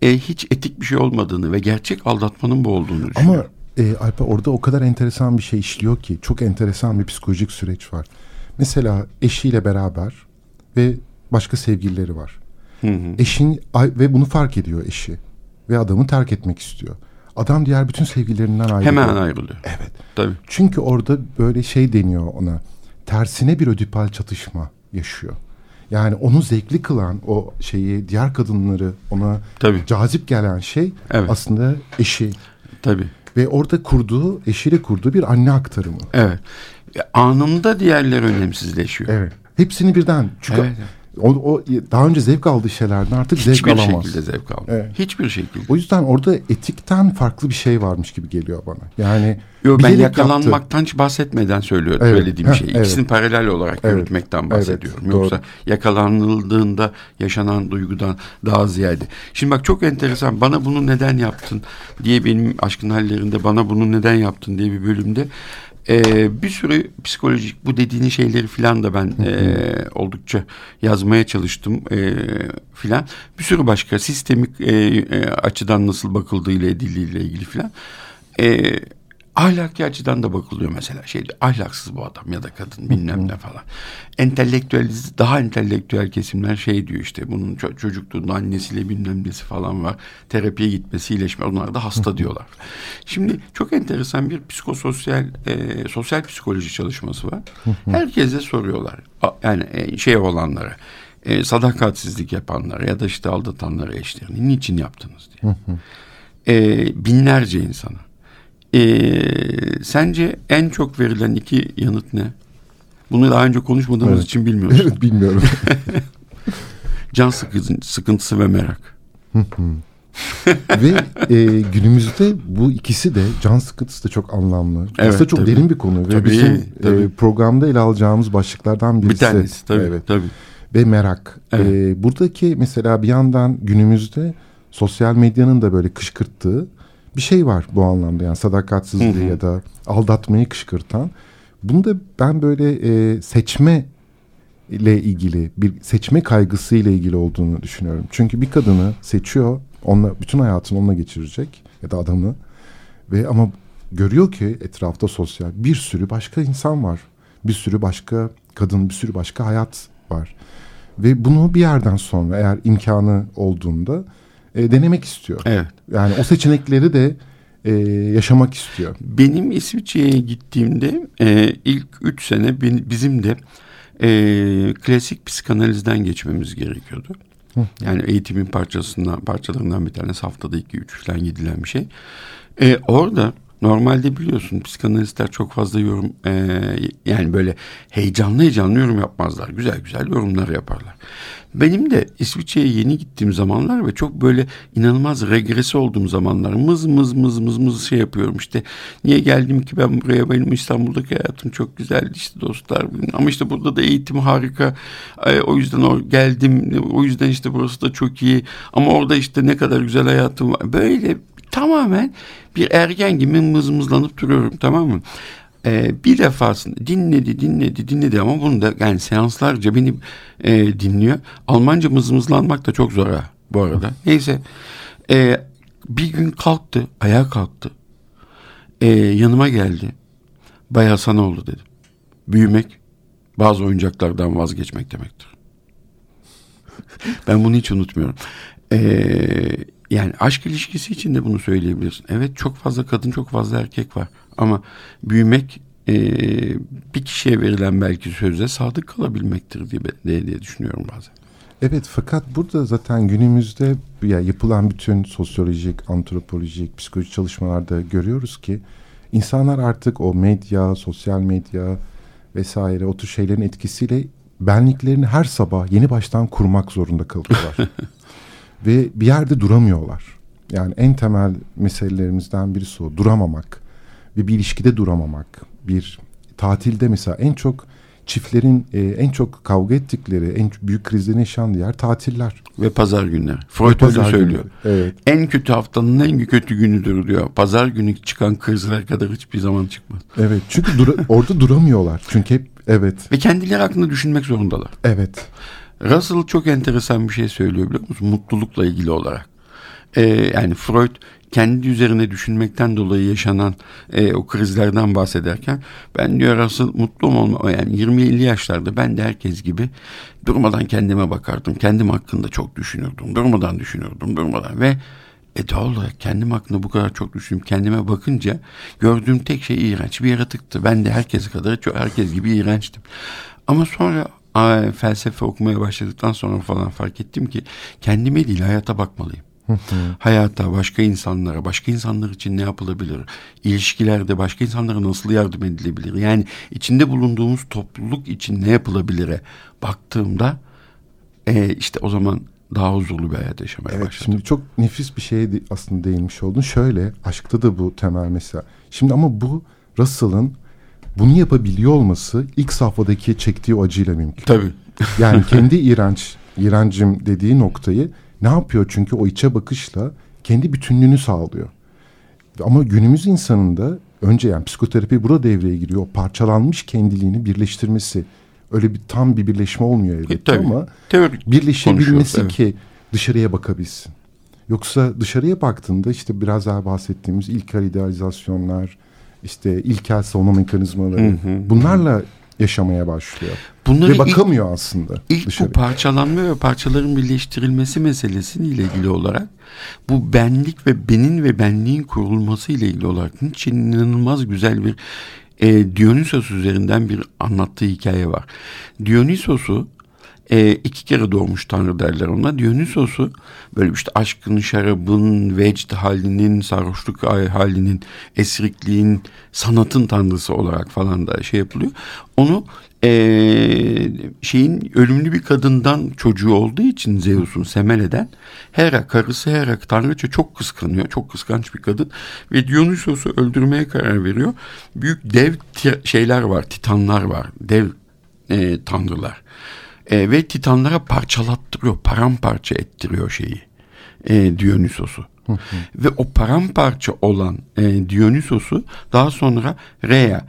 e, hiç etik bir şey olmadığını ve gerçek aldatmanın bu olduğunu Ama düşünüyorum. e, Alper orada o kadar enteresan bir şey işliyor ki çok enteresan bir psikolojik süreç var. Mesela eşiyle beraber ve başka sevgilileri var. Eşin ay- ve bunu fark ediyor eşi ve adamı terk etmek istiyor. Adam diğer bütün sevgililerinden ayrılıyor. Hemen ayrılıyor. Evet. Tabii. Çünkü orada böyle şey deniyor ona. Tersine bir ödipal çatışma yaşıyor. Yani onu zevkli kılan o şeyi diğer kadınları ona Tabii. cazip gelen şey Evet. aslında eşi. Tabii. Ve orada kurduğu, eşiyle kurduğu bir anne aktarımı. Evet. Anında diğerleri önemsizleşiyor. Evet. Hepsini birden. Çünkü Evet. O, o daha önce zevk aldığı şeylerden artık zevk Hiçbir alamaz. şekilde zevk almıyor. Evet. Hiçbir şekilde. O yüzden orada etikten farklı bir şey varmış gibi geliyor bana. Yani Yo, ben bilerek yaptı. yakalanmaktan hiç bahsetmeden söylüyor Evet. söylediğim Heh, şey. evet. İkisini paralel olarak Evet. yürütmekten bahsediyorum. Evet, Yoksa doğru. yakalanıldığında yaşanan duygudan daha ziyade. Şimdi bak çok enteresan. Bana bunu neden yaptın diye benim aşkın hallerinde bana bunu neden yaptın diye bir bölümde e, bir sürü psikolojik bu dediğin şeyleri filan da ben e, oldukça yazmaya çalıştım e, filan. Bir sürü başka sistemik e, e, açıdan nasıl bakıldığıyla edildiğiyle ilgili filan. E, ahlaki açıdan da bakılıyor mesela şey ahlaksız bu adam ya da kadın bilmem ne falan. Entelektüel daha entelektüel kesimler şey diyor işte bunun ço- çocukluğunda annesiyle bilmem nesi falan var. Terapiye gitmesi iyileşme onlar da hasta diyorlar. Şimdi çok enteresan bir psikososyal e, sosyal psikoloji çalışması var. Herkese soruyorlar. Yani e, şey olanlara e, sadakatsizlik yapanlara ya da işte aldatanlara eşlerini niçin yaptınız diye. E, binlerce insana. Ee, sence en çok verilen iki yanıt ne? Bunu daha önce konuşmadığımız Evet. için bilmiyoruz. Evet bilmiyorum. Can sıkıntı, sıkıntısı ve merak. Ve e, günümüzde bu ikisi de can sıkıntısı da çok anlamlı. Evet, Aslında çok tabii. derin bir konu. Ve Tabii, bizim tabii. E, programda ele alacağımız başlıklardan birisi. Bir tanesi tabii. Evet. tabii. Ve merak. Evet. E, buradaki mesela bir yandan günümüzde sosyal medyanın da böyle kışkırttığı bir şey var bu anlamda. Yani sadakatsizliği Hı hı. ya da aldatmayı kışkırtan. Bunu da ben böyle e, seçme ile ilgili bir seçme kaygısı ile ilgili olduğunu düşünüyorum. Çünkü bir kadını seçiyor, onunla bütün hayatını onunla geçirecek ya da adamı ve ama görüyor ki etrafta sosyal bir sürü başka insan var. Bir sürü başka kadın, bir sürü başka hayat var. Ve bunu bir yerden sonra eğer imkanı olduğunda e, denemek istiyor. Evet. Yani o seçenekleri de e, yaşamak istiyor. Benim İsviçre'ye gittiğimde e, ilk üç sene bizim de e, klasik psikanalizden geçmemiz gerekiyordu. Yani eğitimin parçasından parçalarından bir tanesi haftada iki üç falan gidilen bir şey. E, orada Normalde biliyorsun psikanalistler çok fazla yorum e, yani böyle heyecanlı heyecanlı yorum yapmazlar. Güzel güzel yorumlar yaparlar. Benim de İsviçre'ye yeni gittiğim zamanlar ve çok böyle inanılmaz regresi olduğum zamanlar mız mız mız mız mız şey yapıyorum işte. Niye geldim ki ben buraya benim İstanbul'daki hayatım çok güzeldi işte dostlar. Ama işte burada da eğitim harika. E, o yüzden or geldim. O yüzden işte burası da çok iyi. Ama orada işte ne kadar güzel hayatım var. Böyle tamamen bir ergen gibi mızmızlanıp duruyorum tamam mı? Ee, bir defasında dinledi dinledi dinledi ama bunu da yani seanslarca beni e, dinliyor. Almanca mızmızlanmak da çok zor ha bu arada. Neyse e, bir gün kalktı ayağa kalktı. E, yanıma geldi. Bayağı sana oldu dedi. Büyümek bazı oyuncaklardan vazgeçmek demektir. ben bunu hiç unutmuyorum. Eee yani aşk ilişkisi için de bunu söyleyebilirsin. Evet çok fazla kadın çok fazla erkek var. Ama büyümek e, bir kişiye verilen belki sözde sadık kalabilmektir diye, diye, diye düşünüyorum bazen. Evet fakat burada zaten günümüzde ya yapılan bütün sosyolojik, antropolojik, psikolojik çalışmalarda görüyoruz ki insanlar artık o medya, sosyal medya vesaire o tür şeylerin etkisiyle benliklerini her sabah yeni baştan kurmak zorunda kalıyorlar. ve bir yerde duramıyorlar. Yani en temel meselelerimizden birisi o duramamak ve bir ilişkide duramamak. Bir tatilde mesela en çok çiftlerin e, en çok kavga ettikleri, en büyük krizlerini yaşandığı yer tatiller. Ve pazar günleri. Freud öyle söylüyor. Evet. En kötü haftanın en kötü günüdür diyor. Pazar günü çıkan krizler kadar hiçbir zaman çıkmaz. Evet çünkü dura, orada duramıyorlar. Çünkü hep evet. Ve kendileri hakkında düşünmek zorundalar. Evet. Russell çok enteresan bir şey söylüyor biliyor musun? Mutlulukla ilgili olarak. Ee, yani Freud kendi üzerine düşünmekten dolayı yaşanan e, o krizlerden bahsederken ben diyor Russell mutlu olma yani 20-50 yaşlarda ben de herkes gibi durmadan kendime bakardım. Kendim hakkında çok düşünürdüm. Durmadan düşünürdüm. Durmadan ve e doğal olarak kendim hakkında bu kadar çok düşünüp kendime bakınca gördüğüm tek şey iğrenç bir yaratıktı. Ben de herkes kadar çok herkes gibi iğrençtim. Ama sonra felsefe okumaya başladıktan sonra falan fark ettim ki kendime değil hayata bakmalıyım. hayata, başka insanlara, başka insanlar için ne yapılabilir? İlişkilerde başka insanlara nasıl yardım edilebilir? Yani içinde bulunduğumuz topluluk için ne yapılabilire baktığımda e, işte o zaman daha huzurlu bir hayat yaşamaya evet, başladım. Şimdi çok nefis bir şeye aslında değinmiş oldun. Şöyle aşkta da bu temel mesela. Şimdi ama bu Russell'ın bunu yapabiliyor olması ilk safhadaki çektiği acıyla mümkün. Tabii. yani kendi iğrenç, iğrencim dediği noktayı ne yapıyor? Çünkü o içe bakışla kendi bütünlüğünü sağlıyor. Ama günümüz insanında önce yani psikoterapi burada devreye giriyor. O parçalanmış kendiliğini birleştirmesi. Öyle bir tam bir birleşme olmuyor elbette e, ama Teorik birleşebilmesi evet. ki dışarıya bakabilsin. Yoksa dışarıya baktığında işte biraz daha bahsettiğimiz ilkel idealizasyonlar, işte ilkel savunma mekanizmaları hı hı. bunlarla yaşamaya başlıyor. Bunları ve bakamıyor ilk, aslında. İlk dışarı. bu parçalanma ve parçaların birleştirilmesi meselesiyle ilgili olarak bu benlik ve benin ve benliğin kurulması ile ilgili olarak Nietzsche'nin inanılmaz güzel bir e, Dionysos üzerinden bir anlattığı hikaye var. Dionysos'u e, iki kere doğmuş tanrı derler ona. Dionysos'u böyle işte aşkın, şarabın, vecd halinin, sarhoşluk halinin, esrikliğin, sanatın tanrısı olarak falan da şey yapılıyor. Onu e, şeyin ölümlü bir kadından çocuğu olduğu için Zeus'un Semele'den Hera, karısı Hera tanrıça çok kıskanıyor. Çok kıskanç bir kadın ve Dionysos'u öldürmeye karar veriyor. Büyük dev şeyler var, titanlar var, dev e, tanrılar e, ve Titanlara parçalattırıyor, paramparça ettiriyor şeyi e, Dionysos'u. ve o paramparça olan e, Dionysos'u daha sonra Rhea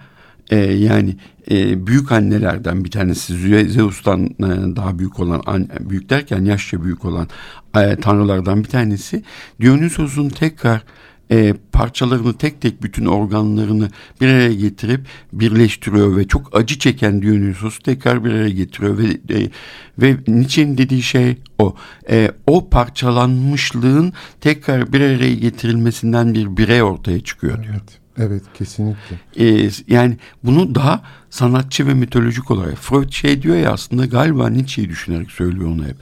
e, yani e, büyük annelerden bir tanesi Zeus'tan e, daha büyük olan an, büyük derken yaşça büyük olan e, tanrılardan bir tanesi Dionysos'un tekrar e, parçalarını tek tek bütün organlarını bir araya getirip birleştiriyor ve çok acı çeken Dionysos'u tekrar bir araya getiriyor ve e, ve Nietzsche'nin dediği şey o. E, o parçalanmışlığın tekrar bir araya getirilmesinden bir birey ortaya çıkıyor diyor. Evet. Evet kesinlikle. Ee, yani bunu daha sanatçı ve mitolojik olarak Freud şey diyor ya aslında galiba Nietzsche'yi düşünerek söylüyor onu hep.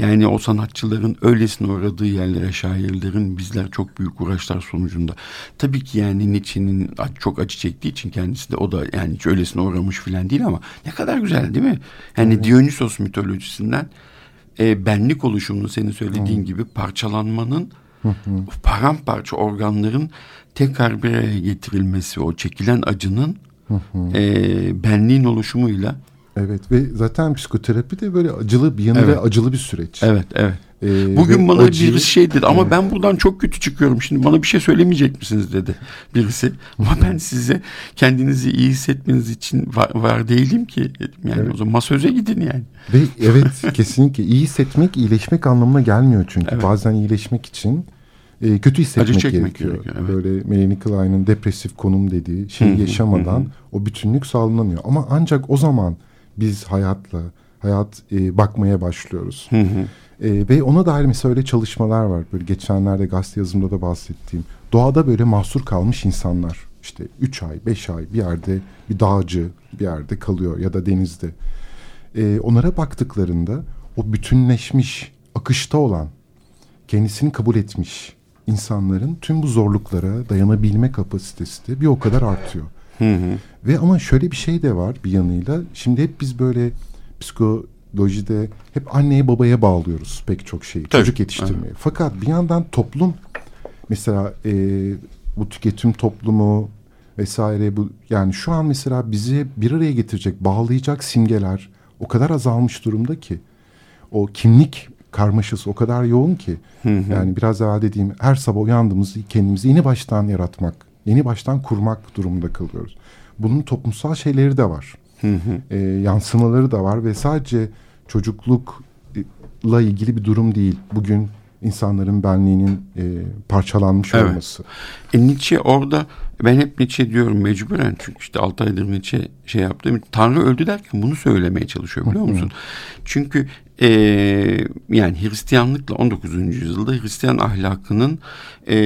Yani o sanatçıların öylesine uğradığı yerlere şairlerin bizler çok büyük uğraşlar sonucunda. Tabii ki yani Nietzsche'nin çok acı çektiği için kendisi de o da yani hiç öylesine uğramış filan değil ama ne kadar güzel değil mi? Yani evet. Dionysos mitolojisinden e, benlik oluşumunu senin söylediğin Hı. gibi parçalanmanın Hı paramparça organların tekrar bir araya getirilmesi, o çekilen acının E, benliğin oluşumuyla Evet ve zaten psikoterapi de böyle acılı bir yanı evet. ve acılı bir süreç. Evet, evet. Ee, Bugün bana acıyı, birisi şey dedi ama evet. ben buradan çok kötü çıkıyorum. Şimdi bana bir şey söylemeyecek misiniz dedi birisi. Ama ben size kendinizi iyi hissetmeniz için var, var değilim ki dedim. Yani evet. o zaman masöze gidin yani. Ve evet kesinlikle iyi hissetmek iyileşmek anlamına gelmiyor çünkü. Evet. Bazen iyileşmek için e, kötü hissetmek gerekiyor. gerekiyor evet. Böyle Melanie Klein'in depresif konum dediği şeyi yaşamadan o bütünlük sağlanamıyor. Ama ancak o zaman biz hayatla, hayat e, bakmaya başlıyoruz. Hı hı. E, ve ona dair mesela öyle çalışmalar var. Böyle geçenlerde gazete yazımda da bahsettiğim. Doğada böyle mahsur kalmış insanlar. İşte üç ay, beş ay bir yerde bir dağcı bir yerde kalıyor ya da denizde. E, onlara baktıklarında o bütünleşmiş, akışta olan, kendisini kabul etmiş insanların tüm bu zorluklara dayanabilme kapasitesi de bir o kadar artıyor. Hı hı. Ve ama şöyle bir şey de var bir yanıyla. Şimdi hep biz böyle psikolojide hep anneye babaya bağlıyoruz pek çok şeyi. Tabii. Çocuk yetiştirmeye. Aynen. Fakat bir yandan toplum mesela e, bu tüketim toplumu vesaire bu yani şu an mesela bizi bir araya getirecek, bağlayacak simgeler o kadar azalmış durumda ki o kimlik karmaşası o kadar yoğun ki hı hı. yani biraz evvel dediğim her sabah uyandığımızda kendimizi yeni baştan yaratmak yeni baştan kurmak durumunda kalıyoruz. Bunun toplumsal şeyleri de var. Hı hı. E, yansımaları da var ve sadece çocuklukla ilgili bir durum değil. Bugün insanların benliğinin e, parçalanmış evet. olması. E, Nietzsche orada ben hep Nietzsche diyorum mecburen çünkü işte 6 aydır Nietzsche şey yaptığım Tanrı öldü derken bunu söylemeye çalışıyor biliyor musun? Çünkü e, yani Hristiyanlıkla 19. yüzyılda Hristiyan ahlakının e,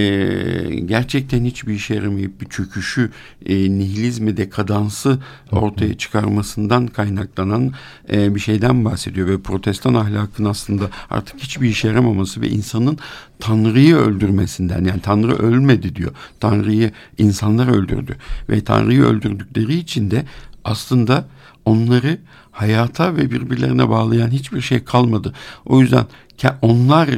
gerçekten hiçbir işe yaramayıp bir çöküşü, e, nihilizmi, dekadansı ortaya çıkarmasından kaynaklanan e, bir şeyden bahsediyor ve protestan ahlakın aslında artık hiçbir işe yaramaması ve insanın Tanrı'yı öldürmesinden yani Tanrı ölmedi diyor. Tanrı'yı insanlar öldürdü ve Tanrı'yı öldürdükleri için de aslında onları hayata ve birbirlerine bağlayan hiçbir şey kalmadı. O yüzden onlar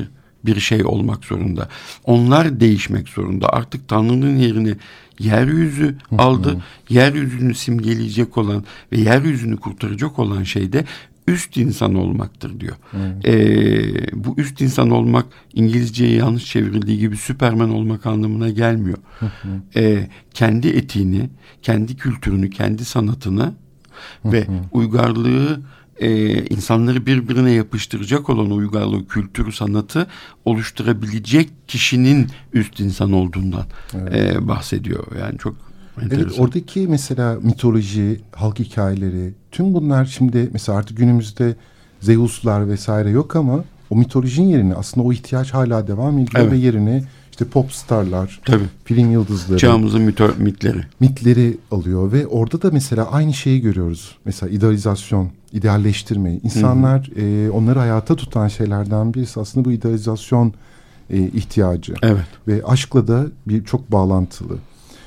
bir şey olmak zorunda. Onlar değişmek zorunda. Artık Tanrı'nın yerini yeryüzü aldı. yeryüzünü simgeleyecek olan ve yeryüzünü kurtaracak olan şey de üst insan olmaktır diyor. Evet. Ee, bu üst insan olmak İngilizceye yanlış çevrildiği gibi Süpermen olmak anlamına gelmiyor. Ee, kendi etiğini, kendi kültürünü, kendi sanatını ve uygarlığı e, insanları birbirine yapıştıracak olan uygarlığı, kültürü, sanatı oluşturabilecek kişinin üst insan olduğundan evet. e, bahsediyor. Yani çok enteresan. Evet oradaki mesela mitoloji, halk hikayeleri tüm bunlar şimdi mesela artık günümüzde Zeus'lar vesaire yok ama o mitolojinin yerini aslında o ihtiyaç hala devam ediyor evet. ve yerini işte pop starlar, Tabii. film yıldızları. Çağımızın mito, mitleri. Mitleri alıyor ve orada da mesela aynı şeyi görüyoruz. Mesela idealizasyon, idealleştirme. İnsanlar e, onları hayata tutan şeylerden birisi aslında bu idealizasyon e, ihtiyacı. Evet. Ve aşkla da bir çok bağlantılı.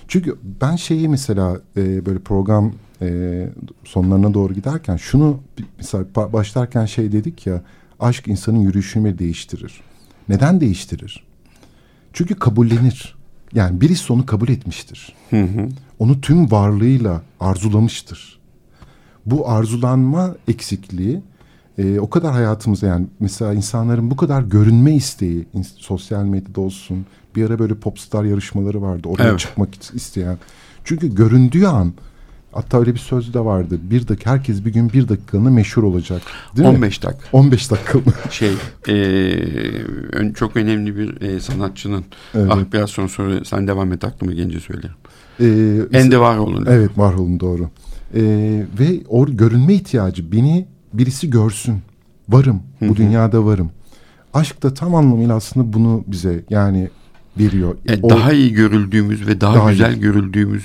Çünkü ben şeyi mesela e, böyle program e, sonlarına doğru giderken şunu mesela başlarken şey dedik ya aşk insanın yürüyüşünü değiştirir. Neden değiştirir? Çünkü kabullenir. Yani birisi onu kabul etmiştir. Hı hı. Onu tüm varlığıyla arzulamıştır. Bu arzulanma eksikliği e, o kadar hayatımızda yani mesela insanların bu kadar görünme isteği sosyal medyada olsun bir ara böyle popstar yarışmaları vardı oraya evet. çıkmak isteyen. Çünkü göründüğü an Hatta öyle bir söz de vardı. Bir dakika herkes bir gün bir dakikalığına meşhur olacak. Değil 15 mi? dakika. 15 dakika mı? Şey e, çok önemli bir e, sanatçının evet. ah biraz sonra, sonra sen devam et aklıma gelince söylerim. Ee, Ende Warhol'un. Evet Warhol'un doğru. Ee, ve o görünme ihtiyacı beni birisi görsün. Varım. Bu dünyada varım. Aşk da tam anlamıyla aslında bunu bize yani veriyor. Yani o, daha iyi görüldüğümüz ve daha, daha güzel iyi. görüldüğümüz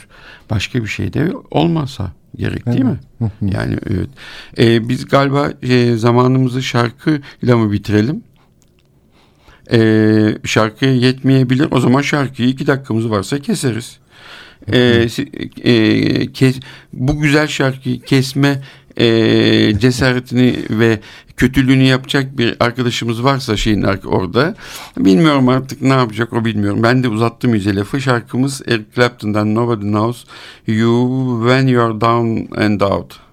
başka bir şey de olmazsa gerek değil mi? yani evet. Ee, biz galiba e, zamanımızı şarkıyla mı bitirelim? Ee, şarkıya yetmeyebilir. O zaman şarkıyı iki dakikamız varsa keseriz. Ee, e, kes, bu güzel şarkıyı kesme e, cesaretini ve kötülüğünü yapacak bir arkadaşımız varsa şeyin orada bilmiyorum artık ne yapacak o bilmiyorum. Ben de uzattım iyice lafı. Şarkımız Eric Clapton'dan Nobody Knows You When You're Down and Out.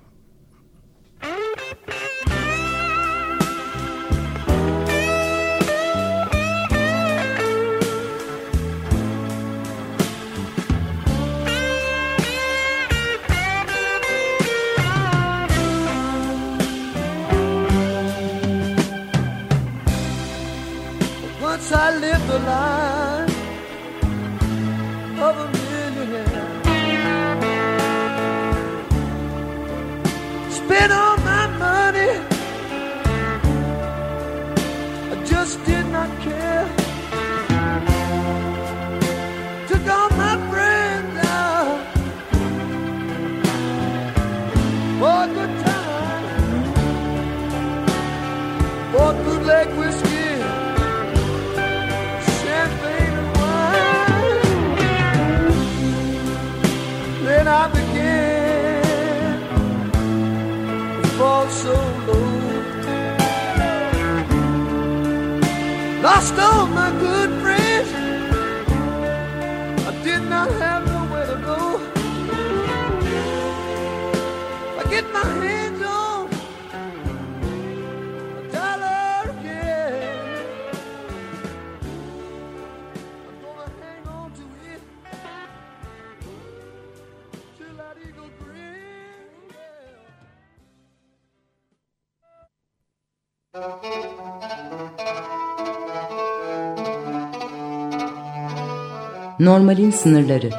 Normalin sınırları.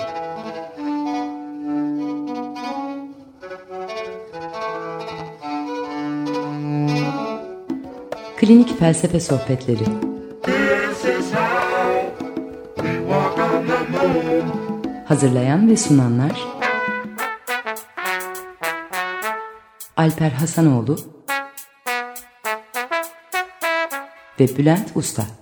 Klinik felsefe sohbetleri. Hazırlayan ve sunanlar Alper Hasanoğlu ve Bülent Usta